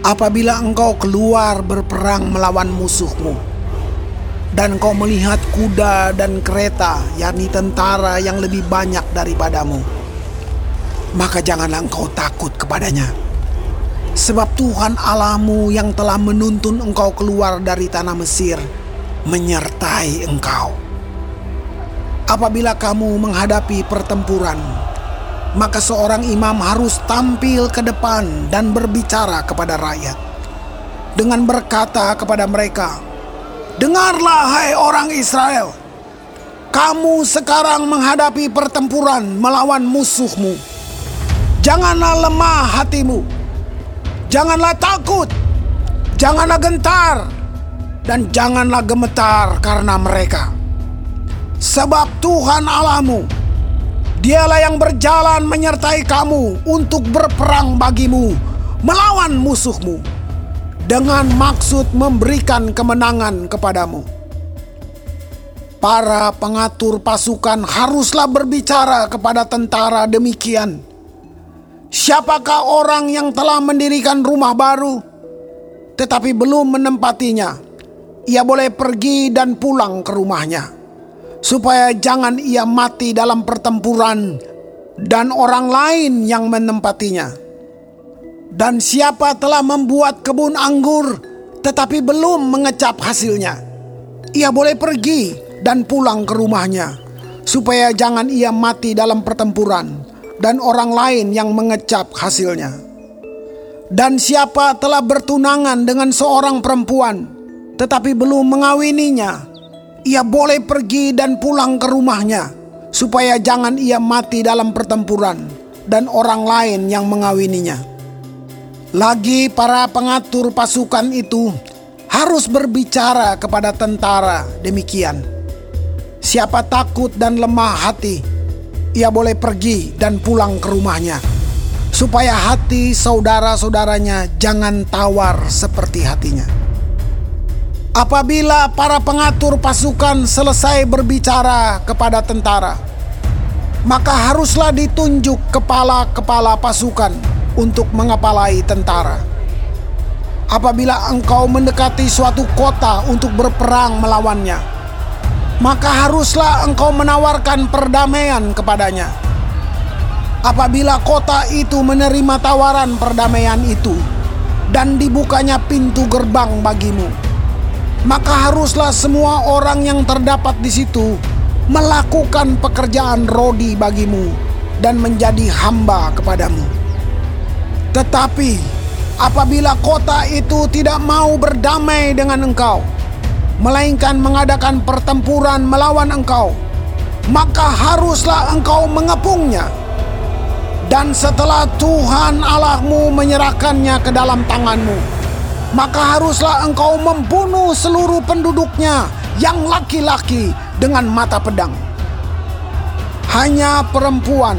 apabila engkau keluar berperang melawan musuhmu, dan engkau melihat kuda dan kereta, yakni tentara yang lebih banyak daripadamu, maka janganlah engkau takut kepadanya. Sebab Tuhan Allahmu yang telah menuntun engkau keluar dari tanah Mesir menyertai engkau. Apabila kamu menghadapi pertempuran, maka seorang imam harus tampil ke depan dan berbicara kepada rakyat. Dengan berkata kepada mereka, "Dengarlah, hai orang Israel, kamu sekarang menghadapi pertempuran melawan musuhmu. Janganlah lemah hatimu, janganlah takut, janganlah gentar, dan janganlah gemetar karena mereka." Sebab Tuhan Allahmu, dialah yang berjalan menyertai kamu untuk berperang bagimu melawan musuhmu dengan maksud memberikan kemenangan kepadamu. Para pengatur pasukan haruslah berbicara kepada tentara demikian. Siapakah orang yang telah mendirikan rumah baru tetapi belum menempatinya? Ia boleh pergi dan pulang ke rumahnya supaya jangan ia mati dalam pertempuran dan orang lain yang menempatinya. Dan siapa telah membuat kebun anggur tetapi belum mengecap hasilnya, ia boleh pergi dan pulang ke rumahnya, supaya jangan ia mati dalam pertempuran dan orang lain yang mengecap hasilnya. Dan siapa telah bertunangan dengan seorang perempuan tetapi belum mengawininya, ia boleh pergi dan pulang ke rumahnya, supaya jangan ia mati dalam pertempuran dan orang lain yang mengawininya. Lagi, para pengatur pasukan itu harus berbicara kepada tentara demikian: siapa takut dan lemah hati, ia boleh pergi dan pulang ke rumahnya, supaya hati saudara-saudaranya jangan tawar seperti hatinya. Apabila para pengatur pasukan selesai berbicara kepada tentara, maka haruslah ditunjuk kepala-kepala pasukan untuk mengepalai tentara. Apabila engkau mendekati suatu kota untuk berperang melawannya, maka haruslah engkau menawarkan perdamaian kepadanya. Apabila kota itu menerima tawaran perdamaian itu dan dibukanya pintu gerbang bagimu, maka haruslah semua orang yang terdapat di situ melakukan pekerjaan rodi bagimu dan menjadi hamba kepadamu. Tetapi apabila kota itu tidak mau berdamai dengan engkau, melainkan mengadakan pertempuran melawan engkau, maka haruslah engkau mengepungnya. Dan setelah Tuhan Allahmu menyerahkannya ke dalam tanganmu, maka haruslah engkau membunuh seluruh penduduknya yang laki-laki dengan mata pedang. Hanya perempuan,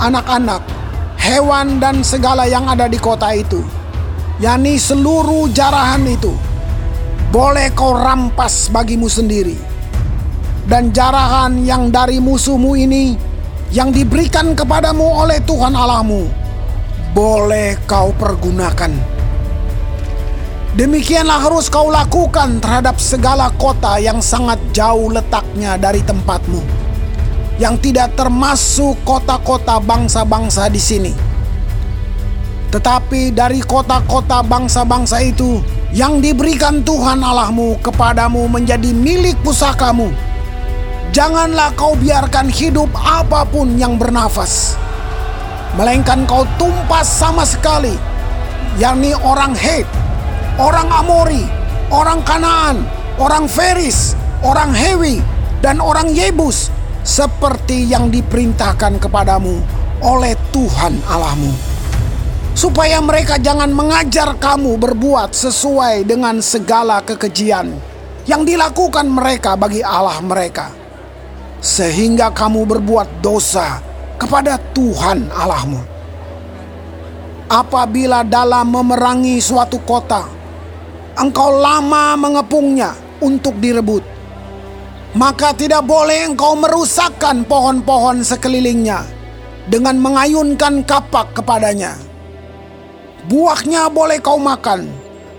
anak-anak, hewan dan segala yang ada di kota itu, yakni seluruh jarahan itu, boleh kau rampas bagimu sendiri. Dan jarahan yang dari musuhmu ini yang diberikan kepadamu oleh Tuhan Allahmu, boleh kau pergunakan Demikianlah harus kau lakukan terhadap segala kota yang sangat jauh letaknya dari tempatmu, yang tidak termasuk kota-kota bangsa-bangsa di sini. Tetapi dari kota-kota bangsa-bangsa itu yang diberikan Tuhan Allahmu kepadamu menjadi milik pusakamu, janganlah kau biarkan hidup apa pun yang bernafas, melainkan kau tumpas sama sekali, yakni orang Het, orang Amori, orang Kanaan, orang Feris, orang Hewi, dan orang Yebus seperti yang diperintahkan kepadamu oleh Tuhan Allahmu. Supaya mereka jangan mengajar kamu berbuat sesuai dengan segala kekejian yang dilakukan mereka bagi Allah mereka. Sehingga kamu berbuat dosa kepada Tuhan Allahmu. Apabila dalam memerangi suatu kota, engkau lama mengepungnya untuk direbut, maka tidak boleh engkau merusakkan pohon-pohon sekelilingnya dengan mengayunkan kapak kepadanya. Buahnya boleh kau makan,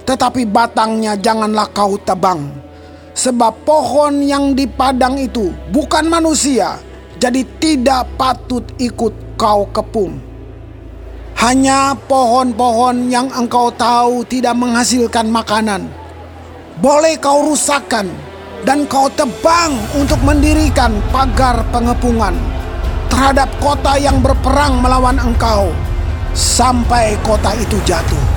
tetapi batangnya janganlah kau tebang. Sebab pohon yang di padang itu bukan manusia, jadi tidak patut ikut kau kepung. Hanya pohon-pohon yang engkau tahu tidak menghasilkan makanan, boleh kau rusakkan dan kau tebang untuk mendirikan pagar pengepungan terhadap kota yang berperang melawan engkau sampai kota itu jatuh.